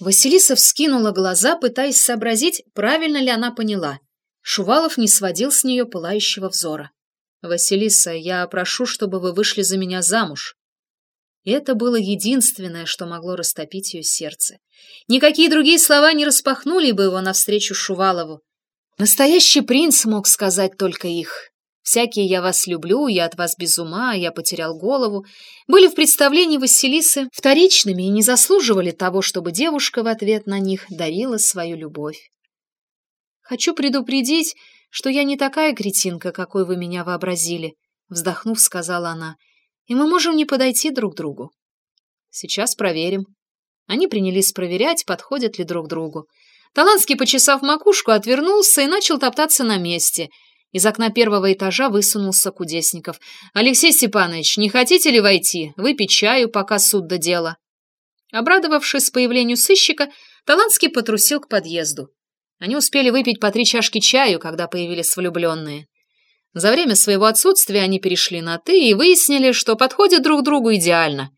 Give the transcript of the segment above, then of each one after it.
Василиса вскинула глаза, пытаясь сообразить, правильно ли она поняла. Шувалов не сводил с нее пылающего взора. «Василиса, я прошу, чтобы вы вышли за меня замуж». Это было единственное, что могло растопить ее сердце. Никакие другие слова не распахнули бы его навстречу Шувалову. Настоящий принц мог сказать только их. Всякие «я вас люблю», «я от вас без ума», «я потерял голову» были в представлении Василисы вторичными и не заслуживали того, чтобы девушка в ответ на них дарила свою любовь. «Хочу предупредить, что я не такая кретинка, какой вы меня вообразили», вздохнув, сказала она, «и мы можем не подойти друг другу». «Сейчас проверим». Они принялись проверять, подходят ли друг другу. Таланский, почесав макушку, отвернулся и начал топтаться на месте — из окна первого этажа высунулся Кудесников. «Алексей Степанович, не хотите ли войти? Выпить чаю, пока суд до дела?» Обрадовавшись появлению сыщика, Таланский потрусил к подъезду. Они успели выпить по три чашки чаю, когда появились влюбленные. За время своего отсутствия они перешли на «ты» и выяснили, что подходят друг другу идеально.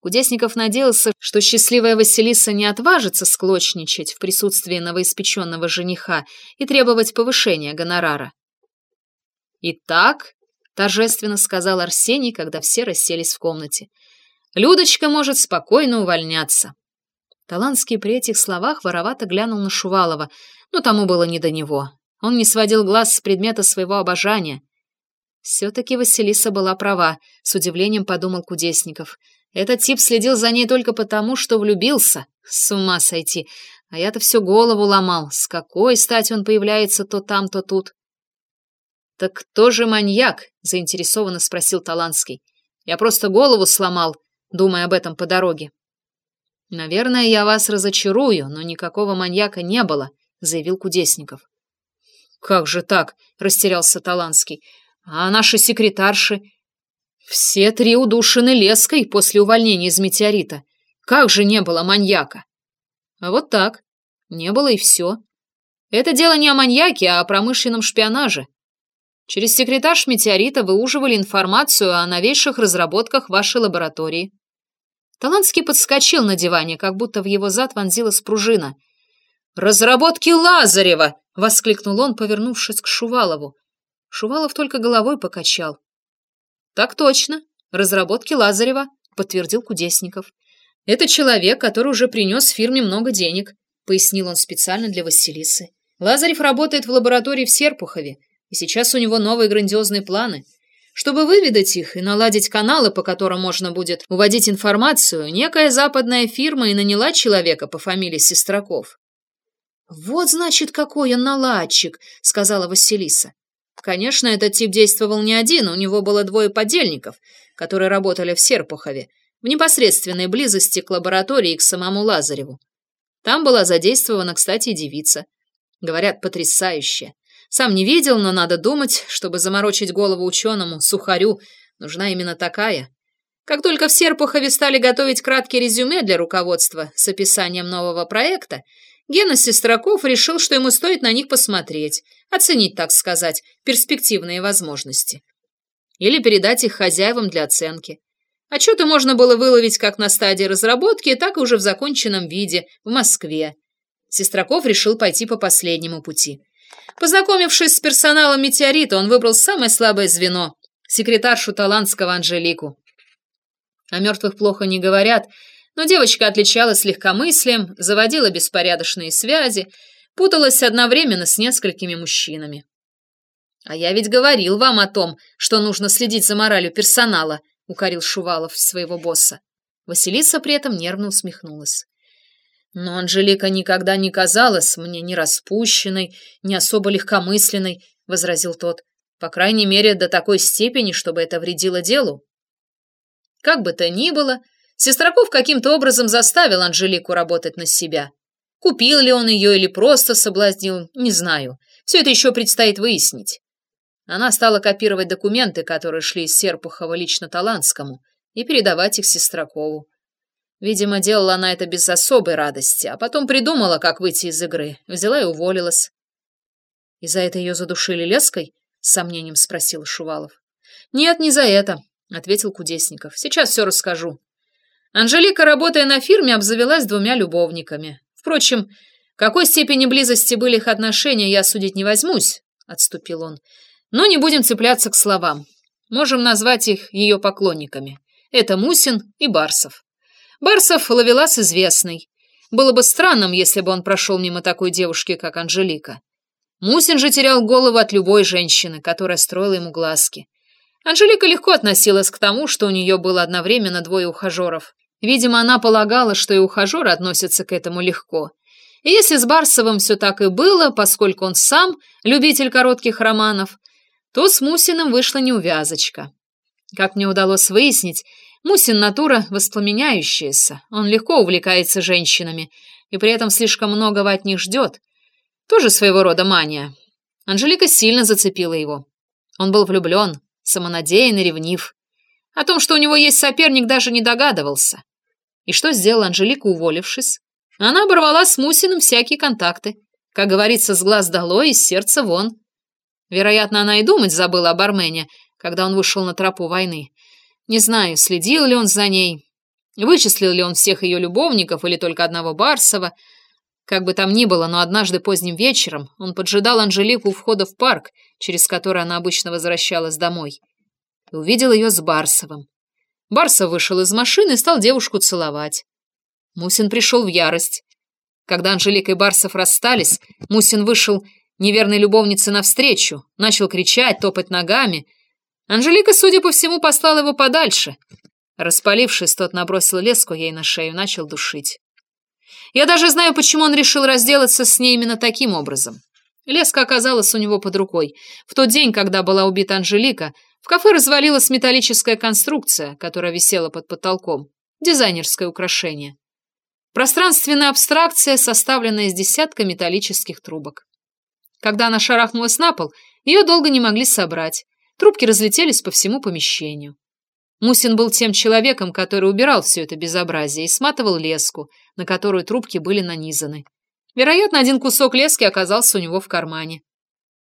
Кудесников надеялся, что счастливая Василиса не отважится склочничать в присутствии новоиспеченного жениха и требовать повышения гонорара. «Итак», — торжественно сказал Арсений, когда все расселись в комнате, «Людочка может спокойно увольняться». Таланский при этих словах воровато глянул на Шувалова, но тому было не до него. Он не сводил глаз с предмета своего обожания. Все-таки Василиса была права, с удивлением подумал Кудесников. Этот тип следил за ней только потому, что влюбился. С ума сойти. А я-то всю голову ломал. С какой стати он появляется то там, то тут? «Так кто же маньяк?» — заинтересованно спросил Таланский. «Я просто голову сломал, думая об этом по дороге». «Наверное, я вас разочарую, но никакого маньяка не было», — заявил Кудесников. «Как же так?» — растерялся Таланский. «А наши секретарши?» «Все три удушены леской после увольнения из метеорита. Как же не было маньяка?» «А вот так. Не было и все. Это дело не о маньяке, а о промышленном шпионаже. Через секретарш метеорита выуживали информацию о новейших разработках вашей лаборатории. Таланский подскочил на диване, как будто в его зад вонзилась пружина. «Разработки Лазарева!» — воскликнул он, повернувшись к Шувалову. Шувалов только головой покачал. «Так точно, разработки Лазарева», — подтвердил Кудесников. «Это человек, который уже принес фирме много денег», — пояснил он специально для Василисы. «Лазарев работает в лаборатории в Серпухове, и сейчас у него новые грандиозные планы. Чтобы выведать их и наладить каналы, по которым можно будет уводить информацию, некая западная фирма и наняла человека по фамилии Сестраков. «Вот, значит, какой он наладчик», — сказала Василиса. Конечно, этот тип действовал не один, у него было двое подельников, которые работали в Серпухове, в непосредственной близости к лаборатории и к самому Лазареву. Там была задействована, кстати, девица. Говорят, потрясающая. Сам не видел, но надо думать, чтобы заморочить голову ученому, сухарю, нужна именно такая. Как только в Серпухове стали готовить краткие резюме для руководства с описанием нового проекта, Гена Сестраков решил, что ему стоит на них посмотреть, оценить, так сказать, перспективные возможности. Или передать их хозяевам для оценки. Отчеты можно было выловить как на стадии разработки, так и уже в законченном виде, в Москве. Сестраков решил пойти по последнему пути – Познакомившись с персоналом «Метеорита», он выбрал самое слабое звено — секретаршу Талантского Анжелику. О мертвых плохо не говорят, но девочка отличалась легкомыслием, заводила беспорядочные связи, путалась одновременно с несколькими мужчинами. «А я ведь говорил вам о том, что нужно следить за моралью персонала», — укорил Шувалов своего босса. Василиса при этом нервно усмехнулась. Но Анжелика никогда не казалась мне ни распущенной, ни особо легкомысленной, — возразил тот. По крайней мере, до такой степени, чтобы это вредило делу. Как бы то ни было, Сестраков каким-то образом заставил Анжелику работать на себя. Купил ли он ее или просто соблазнил, не знаю. Все это еще предстоит выяснить. Она стала копировать документы, которые шли из Серпухова лично Таланскому, и передавать их Сестракову. Видимо, делала она это без особой радости, а потом придумала, как выйти из игры. Взяла и уволилась. «И за это ее задушили леской?» — с сомнением спросил Шувалов. «Нет, не за это», — ответил Кудесников. «Сейчас все расскажу. Анжелика, работая на фирме, обзавелась двумя любовниками. Впрочем, какой степени близости были их отношения, я судить не возьмусь, — отступил он. Но не будем цепляться к словам. Можем назвать их ее поклонниками. Это Мусин и Барсов. Барсов ловелас известный. Было бы странным, если бы он прошел мимо такой девушки, как Анжелика. Мусин же терял голову от любой женщины, которая строила ему глазки. Анжелика легко относилась к тому, что у нее было одновременно двое ухажеров. Видимо, она полагала, что и ухажеры относятся к этому легко. И если с Барсовым все так и было, поскольку он сам любитель коротких романов, то с Мусиным вышла неувязочка. Как мне удалось выяснить, Мусин натура воспламеняющаяся, он легко увлекается женщинами и при этом слишком многого от них ждет. Тоже своего рода мания. Анжелика сильно зацепила его. Он был влюблен, самонадеян и ревнив. О том, что у него есть соперник, даже не догадывался. И что сделала Анжелика, уволившись? Она оборвала с Мусиным всякие контакты. Как говорится, с глаз долой, из сердца вон. Вероятно, она и думать забыла о бармене, когда он вышел на тропу войны. Не знаю, следил ли он за ней, вычислил ли он всех ее любовников или только одного Барсова. Как бы там ни было, но однажды поздним вечером он поджидал Анжелику у входа в парк, через который она обычно возвращалась домой, и увидел ее с Барсовым. Барсов вышел из машины и стал девушку целовать. Мусин пришел в ярость. Когда Анжелика и Барсов расстались, Мусин вышел неверной любовнице навстречу, начал кричать, топать ногами. Анжелика, судя по всему, послала его подальше. Распалившись, тот набросил леску ей на шею, начал душить. Я даже знаю, почему он решил разделаться с ней именно таким образом. Леска оказалась у него под рукой. В тот день, когда была убита Анжелика, в кафе развалилась металлическая конструкция, которая висела под потолком. Дизайнерское украшение. Пространственная абстракция, составленная из десятка металлических трубок. Когда она шарахнулась на пол, ее долго не могли собрать. Трубки разлетелись по всему помещению. Мусин был тем человеком, который убирал все это безобразие и сматывал леску, на которую трубки были нанизаны. Вероятно, один кусок лески оказался у него в кармане.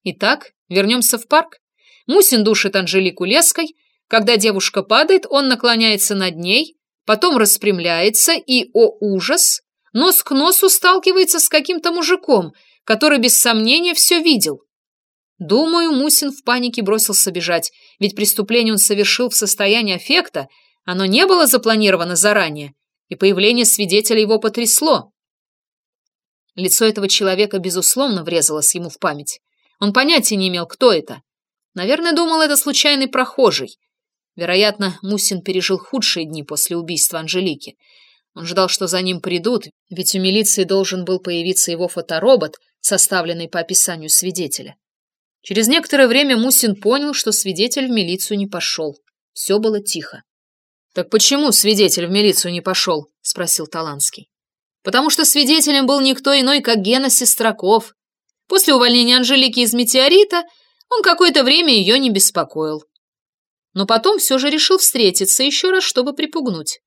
Итак, вернемся в парк. Мусин душит Анжелику леской. Когда девушка падает, он наклоняется над ней, потом распрямляется и, о ужас, нос к носу сталкивается с каким-то мужиком, который без сомнения все видел. Думаю, Мусин в панике бросился бежать, ведь преступление он совершил в состоянии аффекта, оно не было запланировано заранее, и появление свидетеля его потрясло. Лицо этого человека, безусловно, врезалось ему в память. Он понятия не имел, кто это. Наверное, думал, это случайный прохожий. Вероятно, Мусин пережил худшие дни после убийства Анжелики. Он ждал, что за ним придут, ведь у милиции должен был появиться его фоторобот, составленный по описанию свидетеля. Через некоторое время Мусин понял, что свидетель в милицию не пошел. Все было тихо. «Так почему свидетель в милицию не пошел?» — спросил Таланский. «Потому что свидетелем был никто иной, как Гена Сестраков. После увольнения Анжелики из «Метеорита» он какое-то время ее не беспокоил но потом все же решил встретиться еще раз, чтобы припугнуть.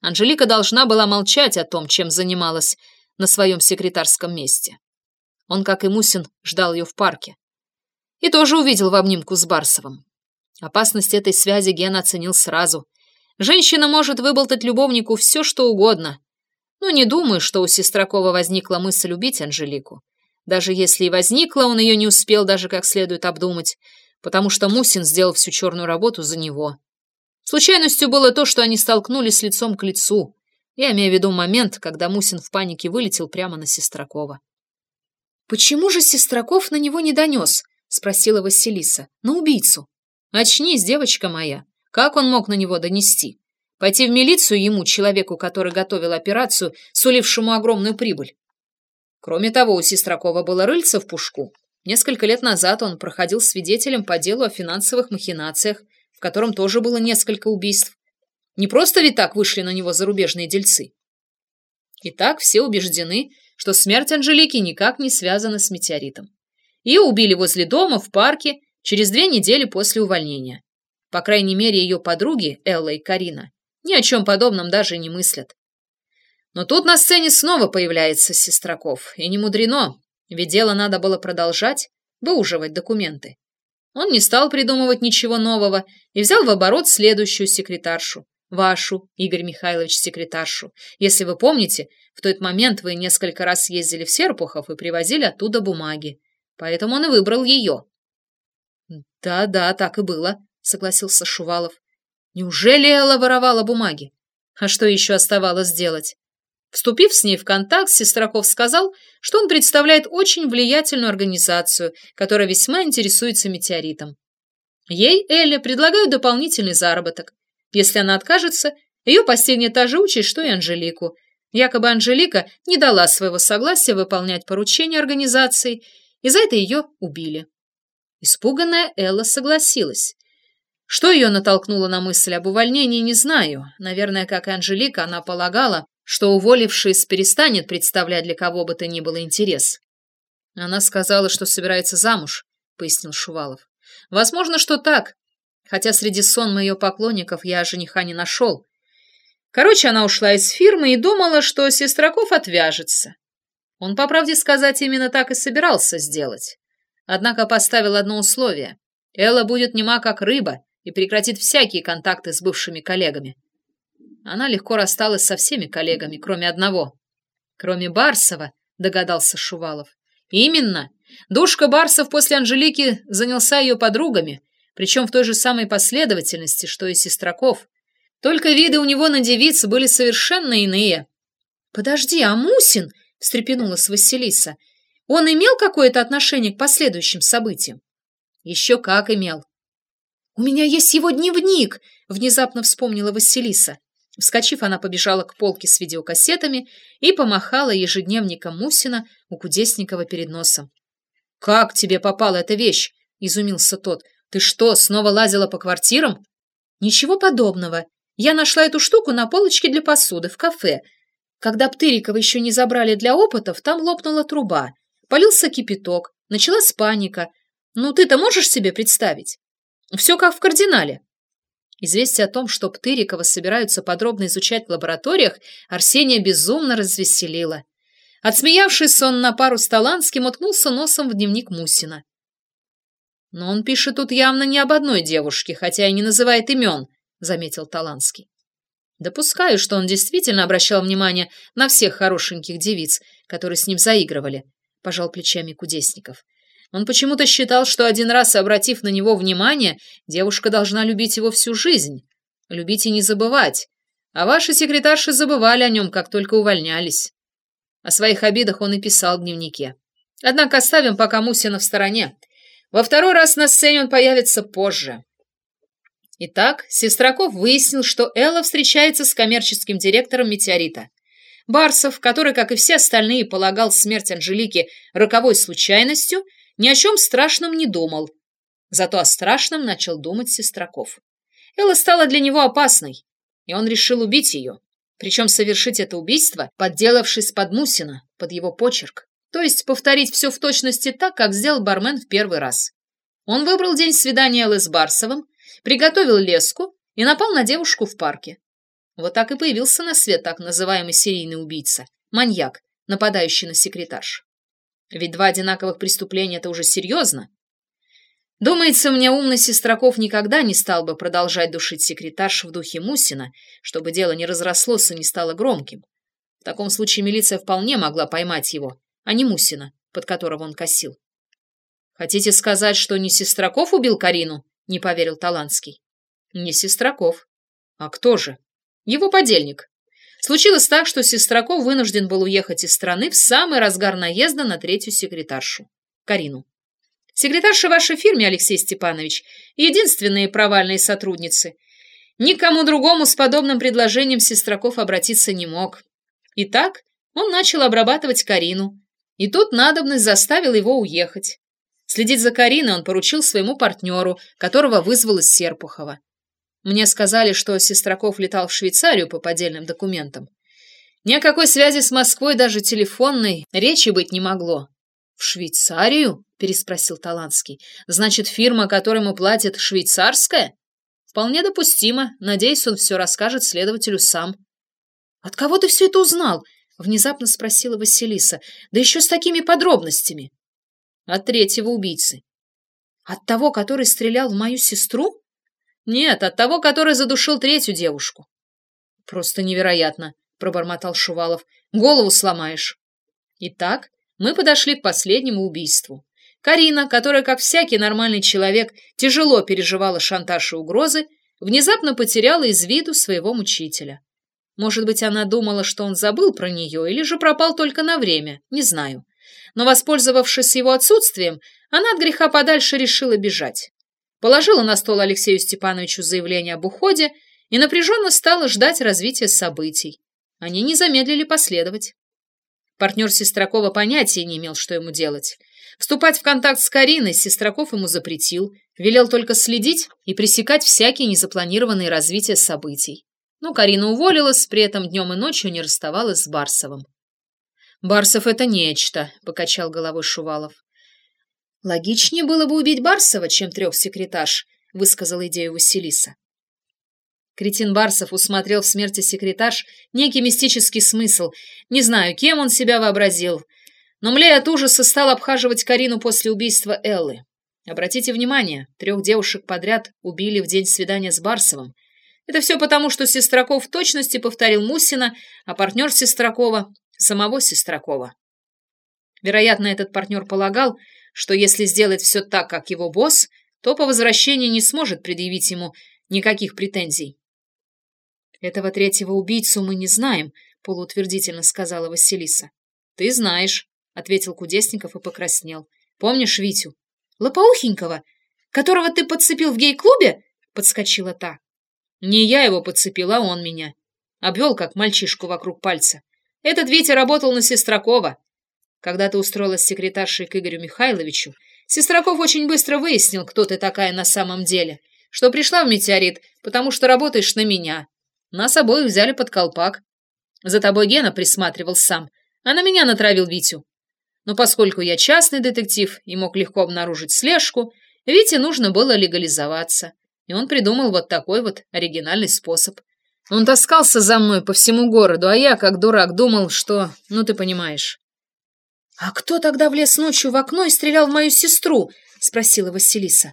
Анжелика должна была молчать о том, чем занималась на своем секретарском месте. Он, как и Мусин, ждал ее в парке. И тоже увидел в обнимку с Барсовым. Опасность этой связи Ген оценил сразу. Женщина может выболтать любовнику все, что угодно. Но не думаю, что у Сестракова возникла мысль убить Анжелику. Даже если и возникла, он ее не успел даже как следует обдумать, потому что Мусин сделал всю черную работу за него. Случайностью было то, что они столкнулись лицом к лицу. Я имею в виду момент, когда Мусин в панике вылетел прямо на Сестракова. «Почему же Сестраков на него не донес?» — спросила Василиса. «На убийцу». «Очнись, девочка моя. Как он мог на него донести? Пойти в милицию ему, человеку, который готовил операцию, сулившему огромную прибыль. Кроме того, у Сестракова было рыльце в пушку. Несколько лет назад он проходил свидетелем по делу о финансовых махинациях, в котором тоже было несколько убийств. Не просто ведь так вышли на него зарубежные дельцы. Итак, все убеждены, что смерть Анжелики никак не связана с метеоритом. Ее убили возле дома, в парке, через две недели после увольнения. По крайней мере, ее подруги, Элла и Карина, ни о чем подобном даже не мыслят. Но тут на сцене снова появляется Сестраков, и не мудрено, ведь дело надо было продолжать, выуживать документы. Он не стал придумывать ничего нового и взял в оборот следующую секретаршу, вашу, Игорь Михайлович, секретаршу. Если вы помните, в тот момент вы несколько раз ездили в Серпухов и привозили оттуда бумаги. Поэтому он и выбрал ее. Да-да, так и было, согласился Шувалов. Неужели Элла воровала бумаги? А что еще оставалось делать? Вступив с ней в контакт, Сестраков сказал, что он представляет очень влиятельную организацию, которая весьма интересуется метеоритом. Ей, Элле, предлагают дополнительный заработок. Если она откажется, ее постигнет та же участь, что и Анжелику. Якобы Анжелика не дала своего согласия выполнять поручения организации, и за это ее убили. Испуганная Элла согласилась. Что ее натолкнуло на мысль об увольнении, не знаю. Наверное, как и Анжелика, она полагала, что уволившись перестанет представлять для кого бы то ни было интерес. Она сказала, что собирается замуж, пояснил Шувалов. Возможно, что так, хотя среди сонма ее поклонников я жениха не нашел. Короче, она ушла из фирмы и думала, что Сестраков отвяжется. Он, по правде сказать, именно так и собирался сделать. Однако поставил одно условие. Элла будет нема как рыба и прекратит всякие контакты с бывшими коллегами. Она легко рассталась со всеми коллегами, кроме одного. Кроме Барсова, догадался Шувалов. Именно. Душка Барсов после Анжелики занялся ее подругами, причем в той же самой последовательности, что и Сестраков. Только виды у него на девиц были совершенно иные. «Подожди, а Мусин?» — встрепенулась Василиса. «Он имел какое-то отношение к последующим событиям?» «Еще как имел». «У меня есть его дневник!» — внезапно вспомнила Василиса. Вскочив, она побежала к полке с видеокассетами и помахала ежедневником Мусина у Кудесникова перед носом. «Как тебе попала эта вещь?» — изумился тот. «Ты что, снова лазила по квартирам?» «Ничего подобного. Я нашла эту штуку на полочке для посуды в кафе. Когда Птырикова еще не забрали для опытов, там лопнула труба. Полился кипяток. Началась паника. Ну, ты-то можешь себе представить? Все как в кардинале». Известие о том, что Птырикова собираются подробно изучать в лабораториях, Арсения безумно развеселило. Отсмеявшись, он на пару с Таланским уткнулся носом в дневник Мусина. «Но он пишет тут явно не об одной девушке, хотя и не называет имен», — заметил Таланский. «Допускаю, что он действительно обращал внимание на всех хорошеньких девиц, которые с ним заигрывали», — пожал плечами Кудесников. Он почему-то считал, что один раз обратив на него внимание, девушка должна любить его всю жизнь. Любить и не забывать. А ваши секретарши забывали о нем, как только увольнялись. О своих обидах он и писал в дневнике. Однако оставим пока Мусина в стороне. Во второй раз на сцене он появится позже. Итак, Сестраков выяснил, что Элла встречается с коммерческим директором «Метеорита». Барсов, который, как и все остальные, полагал смерть Анжелики роковой случайностью, ни о чем страшном не думал. Зато о страшном начал думать Сестраков. Элла стала для него опасной, и он решил убить ее. Причем совершить это убийство, подделавшись под Мусина, под его почерк. То есть повторить все в точности так, как сделал бармен в первый раз. Он выбрал день свидания Эллы с Барсовым, приготовил леску и напал на девушку в парке. Вот так и появился на свет так называемый серийный убийца, маньяк, нападающий на секретарш. Ведь два одинаковых преступления — это уже серьезно. Думается, мне умный Сестраков никогда не стал бы продолжать душить секретарш в духе Мусина, чтобы дело не разрослось и не стало громким. В таком случае милиция вполне могла поймать его, а не Мусина, под которого он косил. «Хотите сказать, что не Сестраков убил Карину?» — не поверил Таланский. «Не Сестраков. А кто же? Его подельник. Случилось так, что Сестраков вынужден был уехать из страны в самый разгар наезда на третью секретаршу, Карину. Секретарша вашей фирме, Алексей Степанович, единственные провальные сотрудницы. Никому другому с подобным предложением Сестраков обратиться не мог. Итак, он начал обрабатывать Карину, и тут надобность заставил его уехать. Следить за Кариной он поручил своему партнеру, которого вызвал из Серпухова. Мне сказали, что Сестраков летал в Швейцарию по поддельным документам. Ни о какой связи с Москвой, даже телефонной, речи быть не могло. «В Швейцарию?» – переспросил Таланский. «Значит, фирма, которой ему платят, швейцарская?» «Вполне допустимо. Надеюсь, он все расскажет следователю сам». «От кого ты все это узнал?» – внезапно спросила Василиса. «Да еще с такими подробностями». «От третьего убийцы». «От того, который стрелял в мою сестру?» Нет, от того, который задушил третью девушку. Просто невероятно, пробормотал Шувалов. Голову сломаешь. Итак, мы подошли к последнему убийству. Карина, которая, как всякий нормальный человек, тяжело переживала шантаж и угрозы, внезапно потеряла из виду своего мучителя. Может быть, она думала, что он забыл про нее или же пропал только на время, не знаю. Но, воспользовавшись его отсутствием, она от греха подальше решила бежать. Положила на стол Алексею Степановичу заявление об уходе и напряженно стала ждать развития событий. Они не замедлили последовать. Партнер Сестракова понятия не имел, что ему делать. Вступать в контакт с Кариной Сестраков ему запретил, велел только следить и пресекать всякие незапланированные развития событий. Но Карина уволилась, при этом днем и ночью не расставалась с Барсовым. «Барсов — это нечто», — покачал головой Шувалов. «Логичнее было бы убить Барсова, чем трех секретарш», — высказала идею Василиса. Кретин Барсов усмотрел в смерти секретарш некий мистический смысл. Не знаю, кем он себя вообразил. Но млея от ужаса стал обхаживать Карину после убийства Эллы. Обратите внимание, трех девушек подряд убили в день свидания с Барсовым. Это все потому, что Сестраков в точности повторил Мусина, а партнер Сестракова — самого Сестракова. Вероятно, этот партнер полагал, что если сделать все так, как его босс, то по возвращении не сможет предъявить ему никаких претензий. «Этого третьего убийцу мы не знаем», — полуутвердительно сказала Василиса. «Ты знаешь», — ответил Кудесников и покраснел. «Помнишь Витю?» «Лопоухенького, которого ты подцепил в гей-клубе?» — подскочила та. «Не я его подцепила, он меня. Обвел, как мальчишку вокруг пальца. Этот Витя работал на Сестракова. Когда ты устроилась секретаршей к Игорю Михайловичу, Сестраков очень быстро выяснил, кто ты такая на самом деле, что пришла в метеорит, потому что работаешь на меня, нас обоих взяли под колпак. За тобой Гена присматривал сам, а на меня натравил Витю. Но поскольку я частный детектив и мог легко обнаружить слежку, Вите нужно было легализоваться. И он придумал вот такой вот оригинальный способ. Он таскался за мной по всему городу, а я, как дурак, думал, что... Ну, ты понимаешь. «А кто тогда влез ночью в окно и стрелял в мою сестру?» — спросила Василиса.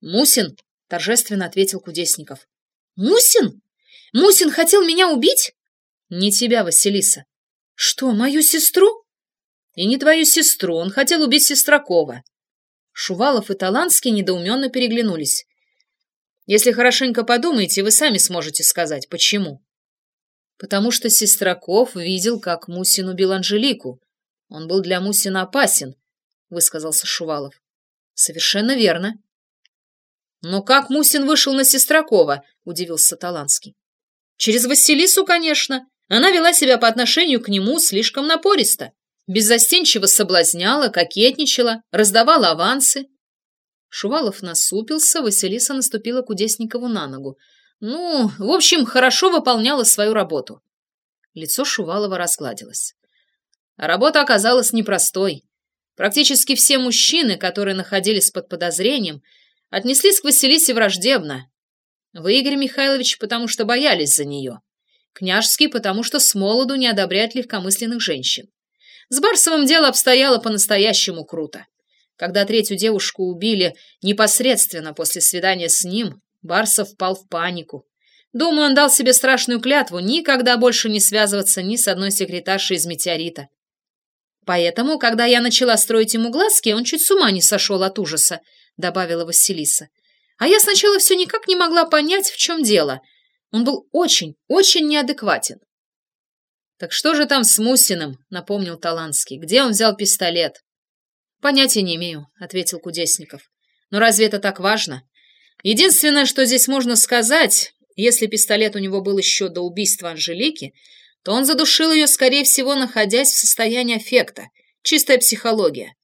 «Мусин», — торжественно ответил Кудесников. «Мусин?» Мусин хотел меня убить? Не тебя, Василиса. Что, мою сестру? И не твою сестру, он хотел убить Сестракова. Шувалов и Таланский недоуменно переглянулись. Если хорошенько подумаете, вы сами сможете сказать, почему. Потому что Сестраков видел, как Мусин убил Анжелику. Он был для Мусина опасен, высказался Шувалов. Совершенно верно. Но как Мусин вышел на Сестракова? удивился Таланский. Через Василису, конечно. Она вела себя по отношению к нему слишком напористо. Беззастенчиво соблазняла, кокетничала, раздавала авансы. Шувалов насупился, Василиса наступила Кудесникову на ногу. Ну, в общем, хорошо выполняла свою работу. Лицо Шувалова разгладилось. Работа оказалась непростой. Практически все мужчины, которые находились под подозрением, отнеслись к Василисе враждебно, вы, Игорь Михайлович, потому что боялись за нее. Княжский, потому что с молоду не одобряет легкомысленных женщин. С Барсовым дело обстояло по-настоящему круто. Когда третью девушку убили непосредственно после свидания с ним, Барсов впал в панику. Думаю, он дал себе страшную клятву никогда больше не связываться ни с одной секретаршей из «Метеорита». Поэтому, когда я начала строить ему глазки, он чуть с ума не сошел от ужаса, добавила Василиса. А я сначала все никак не могла понять, в чем дело. Он был очень, очень неадекватен. «Так что же там с Мусиным?» — напомнил Таланский. «Где он взял пистолет?» «Понятия не имею», — ответил Кудесников. «Но разве это так важно? Единственное, что здесь можно сказать, если пистолет у него был еще до убийства Анжелики, то он задушил ее, скорее всего, находясь в состоянии аффекта. Чистая психология.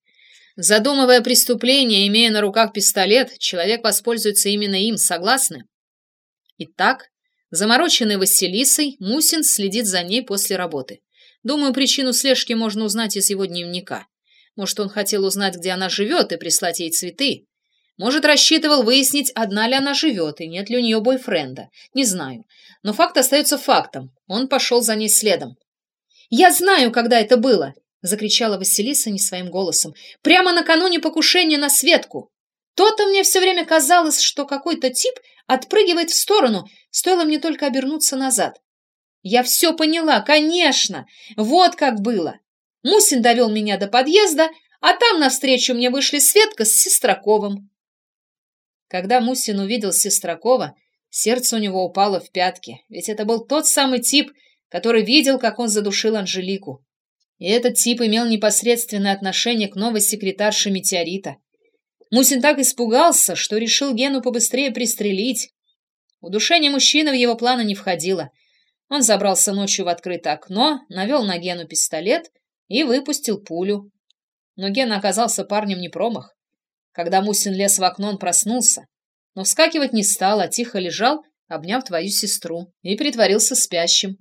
Задумывая преступление, имея на руках пистолет, человек воспользуется именно им, согласны? Итак, замороченный Василисой, Мусин следит за ней после работы. Думаю, причину слежки можно узнать из его дневника. Может, он хотел узнать, где она живет, и прислать ей цветы. Может, рассчитывал выяснить, одна ли она живет, и нет ли у нее бойфренда. Не знаю. Но факт остается фактом. Он пошел за ней следом. «Я знаю, когда это было!» — закричала Василиса не своим голосом. «Прямо накануне покушения на Светку! То-то мне все время казалось, что какой-то тип отпрыгивает в сторону, стоило мне только обернуться назад. Я все поняла, конечно. Вот как было. Мусин довел меня до подъезда, а там навстречу мне вышли Светка с Сестраковым. Когда Мусин увидел Сестракова, сердце у него упало в пятки, ведь это был тот самый тип, который видел, как он задушил Анжелику. И этот тип имел непосредственное отношение к новой секретарше Метеорита. Мусин так испугался, что решил Гену побыстрее пристрелить. Удушение мужчины в его планы не входило. Он забрался ночью в открытое окно, навел на Гену пистолет и выпустил пулю. Но Ген оказался парнем не промах. Когда Мусин лез в окно, он проснулся, но вскакивать не стал, а тихо лежал, обняв твою сестру, и притворился спящим.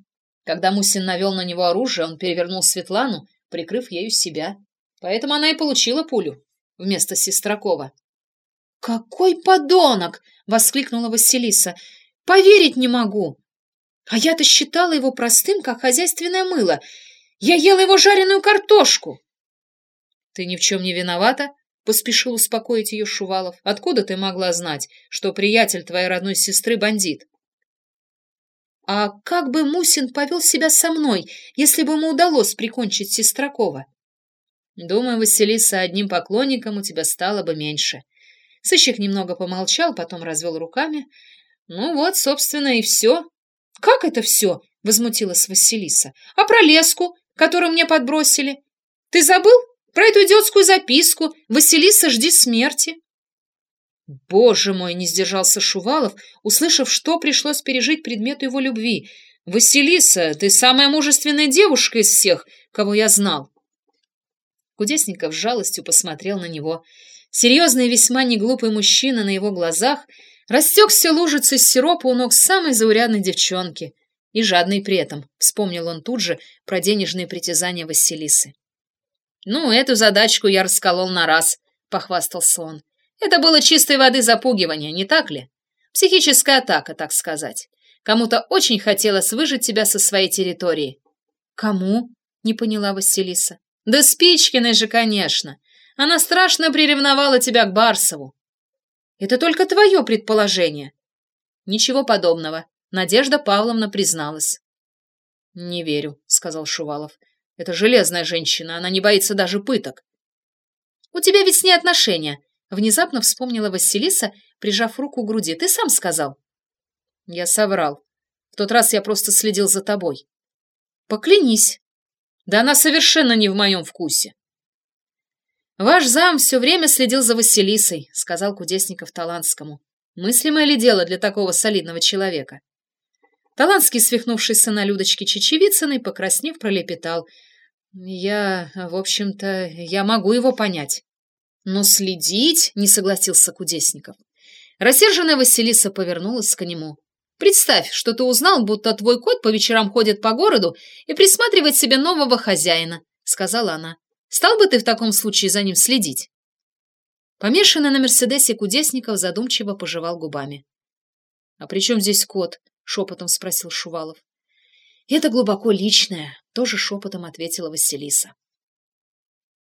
Когда Мусин навел на него оружие, он перевернул Светлану, прикрыв ею себя. Поэтому она и получила пулю вместо Сестракова. «Какой подонок!» — воскликнула Василиса. «Поверить не могу! А я-то считала его простым, как хозяйственное мыло. Я ела его жареную картошку!» «Ты ни в чем не виновата?» — поспешил успокоить ее Шувалов. «Откуда ты могла знать, что приятель твоей родной сестры бандит?» «А как бы Мусин повел себя со мной, если бы ему удалось прикончить Сестракова?» «Думаю, Василиса, одним поклонником у тебя стало бы меньше». Сыщик немного помолчал, потом развел руками. «Ну вот, собственно, и все». «Как это все?» — возмутилась Василиса. «А про леску, которую мне подбросили? Ты забыл?» Про эту идиотскую записку «Василиса, жди смерти». Боже мой, не сдержался Шувалов, услышав, что пришлось пережить предмету его любви. «Василиса, ты самая мужественная девушка из всех, кого я знал». Кудесников с жалостью посмотрел на него. Серьезный и весьма неглупый мужчина на его глазах растекся лужицей сиропа у ног самой заурядной девчонки. И жадный при этом, вспомнил он тут же про денежные притязания Василисы. «Ну, эту задачку я расколол на раз», — похвастался он. «Это было чистой воды запугивание, не так ли? Психическая атака, так сказать. Кому-то очень хотелось выжить тебя со своей территории». «Кому?» — не поняла Василиса. «Да Спичкиной же, конечно. Она страшно приревновала тебя к Барсову». «Это только твое предположение». «Ничего подобного», — Надежда Павловна призналась. «Не верю», — сказал Шувалов. Это железная женщина, она не боится даже пыток. У тебя ведь с ней отношения, внезапно вспомнила Василиса, прижав руку к груди. Ты сам сказал. Я соврал. В тот раз я просто следил за тобой. Поклянись. Да она совершенно не в моем вкусе. Ваш зам все время следил за Василисой, сказал Кудесников Таланскому. Мыслимое ли дело для такого солидного человека? Таланский, свихнувшийся на Людочке Чечевицыной, покраснев, пролепетал. «Я, в общем-то, я могу его понять». «Но следить?» — не согласился Кудесников. Рассерженная Василиса повернулась к нему. «Представь, что ты узнал, будто твой кот по вечерам ходит по городу и присматривает себе нового хозяина», — сказала она. «Стал бы ты в таком случае за ним следить?» Помешанный на Мерседесе Кудесников задумчиво пожевал губами. «А при чем здесь кот?» — шепотом спросил Шувалов. «Это глубоко личное», — тоже шепотом ответила Василиса.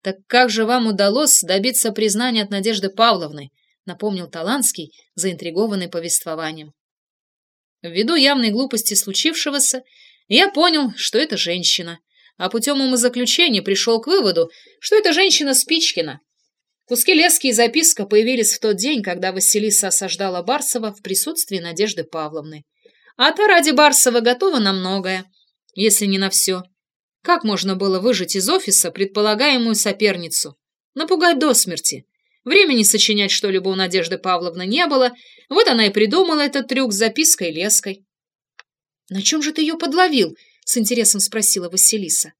«Так как же вам удалось добиться признания от Надежды Павловны?» — напомнил Таланский, заинтригованный повествованием. Ввиду явной глупости случившегося, я понял, что это женщина, а путем умозаключения пришел к выводу, что это женщина Спичкина. Куски лески и записка появились в тот день, когда Василиса осаждала Барсова в присутствии Надежды Павловны. А та ради Барсова готова на многое, если не на все. Как можно было выжить из офиса предполагаемую соперницу? Напугать до смерти. Времени сочинять что-либо у Надежды Павловны не было, вот она и придумала этот трюк с запиской леской. «На чем же ты ее подловил?» — с интересом спросила Василиса.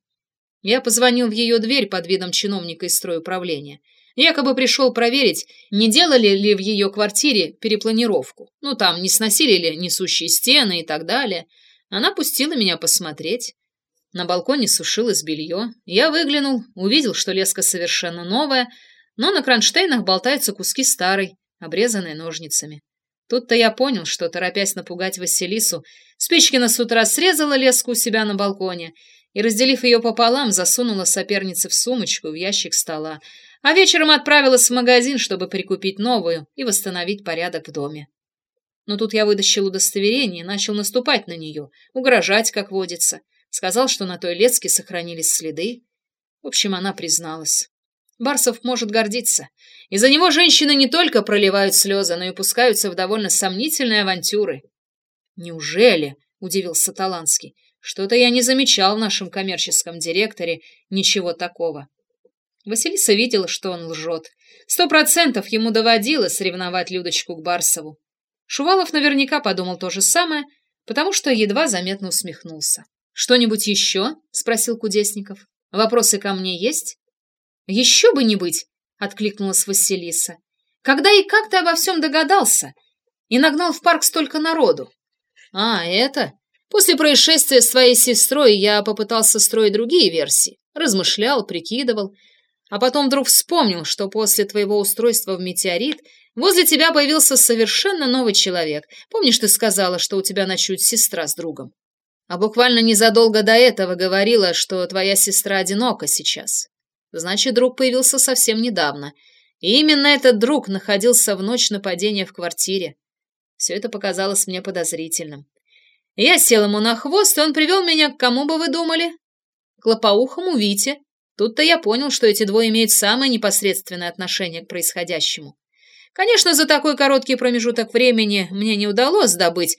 Я позвонил в ее дверь под видом чиновника из стройуправления. Якобы пришел проверить, не делали ли в ее квартире перепланировку. Ну, там, не сносили ли несущие стены и так далее. Она пустила меня посмотреть. На балконе сушилось белье. Я выглянул, увидел, что леска совершенно новая, но на кронштейнах болтаются куски старой, обрезанной ножницами. Тут-то я понял, что, торопясь напугать Василису, Спичкина с утра срезала леску у себя на балконе и, разделив ее пополам, засунула сопернице в сумочку в ящик стола, а вечером отправилась в магазин, чтобы прикупить новую и восстановить порядок в доме. Но тут я вытащил удостоверение и начал наступать на нее, угрожать, как водится. Сказал, что на той леске сохранились следы. В общем, она призналась. Барсов может гордиться. Из-за него женщины не только проливают слезы, но и пускаются в довольно сомнительные авантюры. «Неужели?» — удивился Таланский. «Что-то я не замечал в нашем коммерческом директоре ничего такого». Василиса видела, что он лжет. Сто процентов ему доводилось ревновать Людочку к Барсову. Шувалов наверняка подумал то же самое, потому что едва заметно усмехнулся. «Что-нибудь еще?» — спросил Кудесников. «Вопросы ко мне есть?» «Еще бы не быть!» — откликнулась Василиса. «Когда и как ты обо всем догадался? И нагнал в парк столько народу?» «А, это? После происшествия с твоей сестрой я попытался строить другие версии. Размышлял, прикидывал. А потом вдруг вспомнил, что после твоего устройства в метеорит возле тебя появился совершенно новый человек. Помнишь, ты сказала, что у тебя ночует сестра с другом? А буквально незадолго до этого говорила, что твоя сестра одинока сейчас. Значит, друг появился совсем недавно. И именно этот друг находился в ночь нападения в квартире. Все это показалось мне подозрительным. Я сел ему на хвост, и он привел меня к кому бы вы думали? К лопоухому Вите. Тут-то я понял, что эти двое имеют самое непосредственное отношение к происходящему. Конечно, за такой короткий промежуток времени мне не удалось добыть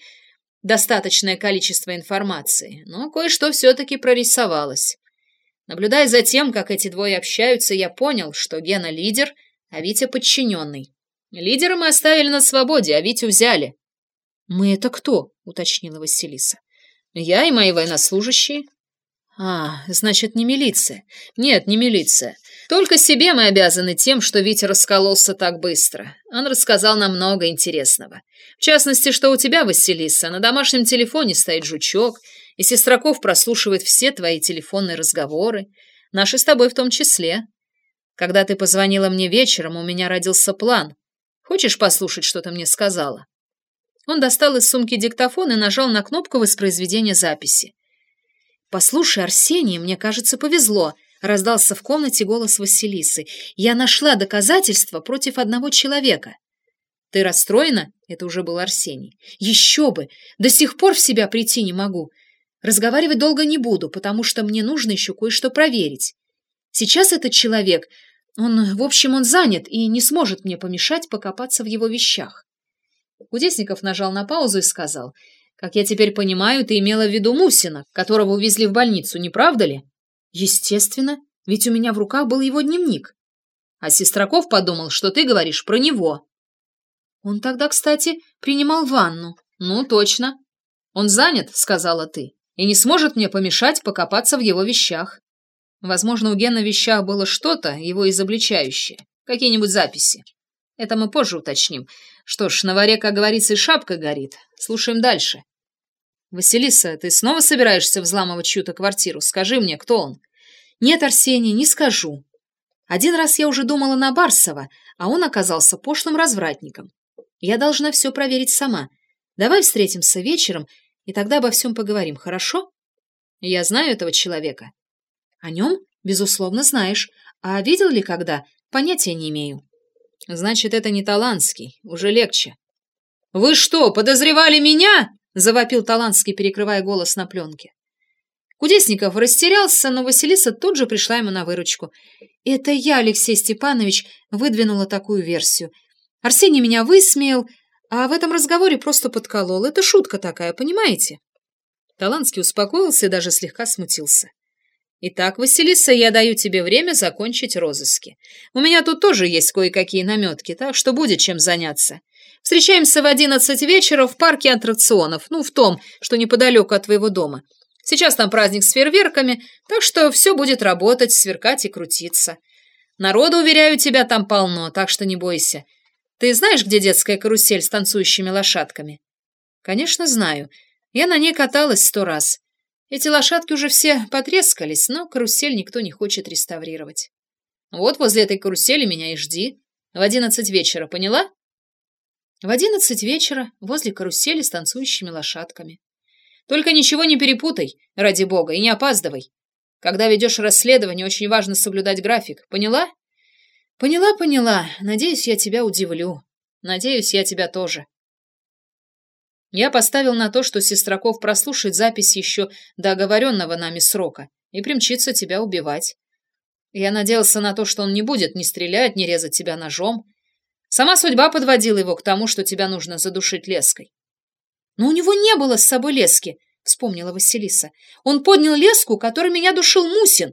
достаточное количество информации, но кое-что все-таки прорисовалось. Наблюдая за тем, как эти двое общаются, я понял, что Гена лидер, а Витя подчиненный. Лидера мы оставили на свободе, а Витю взяли. «Мы это кто?» — уточнила Василиса. «Я и мои военнослужащие». «А, значит, не милиция». «Нет, не милиция. Только себе мы обязаны тем, что Витя раскололся так быстро. Он рассказал нам много интересного. В частности, что у тебя, Василиса, на домашнем телефоне стоит жучок, и Сестраков прослушивает все твои телефонные разговоры, наши с тобой в том числе. Когда ты позвонила мне вечером, у меня родился план. Хочешь послушать, что ты мне сказала?» Он достал из сумки диктофон и нажал на кнопку воспроизведения записи. «Послушай, Арсений, мне кажется, повезло», — раздался в комнате голос Василисы. «Я нашла доказательства против одного человека». «Ты расстроена?» — это уже был Арсений. «Еще бы! До сих пор в себя прийти не могу. Разговаривать долго не буду, потому что мне нужно еще кое-что проверить. Сейчас этот человек, он, в общем, он занят и не сможет мне помешать покопаться в его вещах. Кудесников нажал на паузу и сказал, «Как я теперь понимаю, ты имела в виду Мусина, которого увезли в больницу, не правда ли?» «Естественно, ведь у меня в руках был его дневник». А Сестраков подумал, что ты говоришь про него. Он тогда, кстати, принимал ванну. Ну, точно. Он занят, сказала ты и не сможет мне помешать покопаться в его вещах. Возможно, у Гена в вещах было что-то, его изобличающее, какие-нибудь записи. Это мы позже уточним. Что ж, на варе, как говорится, и шапка горит. Слушаем дальше. Василиса, ты снова собираешься взламывать чью-то квартиру? Скажи мне, кто он? Нет, Арсений, не скажу. Один раз я уже думала на Барсова, а он оказался пошлым развратником. Я должна все проверить сама. Давай встретимся вечером и тогда обо всем поговорим, хорошо? Я знаю этого человека. О нем, безусловно, знаешь. А видел ли когда? Понятия не имею. Значит, это не Таланский. Уже легче. Вы что, подозревали меня? Завопил Таланский, перекрывая голос на пленке. Кудесников растерялся, но Василиса тут же пришла ему на выручку. «Это я, Алексей Степанович, выдвинула такую версию. Арсений меня высмеял, а в этом разговоре просто подколол. Это шутка такая, понимаете?» Таланский успокоился и даже слегка смутился. «Итак, Василиса, я даю тебе время закончить розыски. У меня тут тоже есть кое-какие наметки, так что будет чем заняться. Встречаемся в одиннадцать вечера в парке аттракционов, ну, в том, что неподалеку от твоего дома. Сейчас там праздник с фейерверками, так что все будет работать, сверкать и крутиться. Народу, уверяю тебя, там полно, так что не бойся. Ты знаешь, где детская карусель с танцующими лошадками? Конечно, знаю. Я на ней каталась сто раз. Эти лошадки уже все потрескались, но карусель никто не хочет реставрировать. Вот возле этой карусели меня и жди. В одиннадцать вечера, поняла? В одиннадцать вечера возле карусели с танцующими лошадками. Только ничего не перепутай, ради бога, и не опаздывай. Когда ведешь расследование, очень важно соблюдать график. Поняла? Поняла, поняла. Надеюсь, я тебя удивлю. Надеюсь, я тебя тоже. Я поставил на то, что Сестраков прослушает запись еще до оговоренного нами срока и примчится тебя убивать. Я надеялся на то, что он не будет ни стрелять, ни резать тебя ножом. Сама судьба подводила его к тому, что тебя нужно задушить леской. Но у него не было с собой лески, вспомнила Василиса. Он поднял леску, которой меня душил Мусин.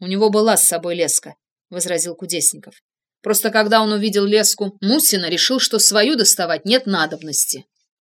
У него была с собой леска, возразил Кудесников. Просто когда он увидел леску Мусина, решил, что свою доставать нет надобности.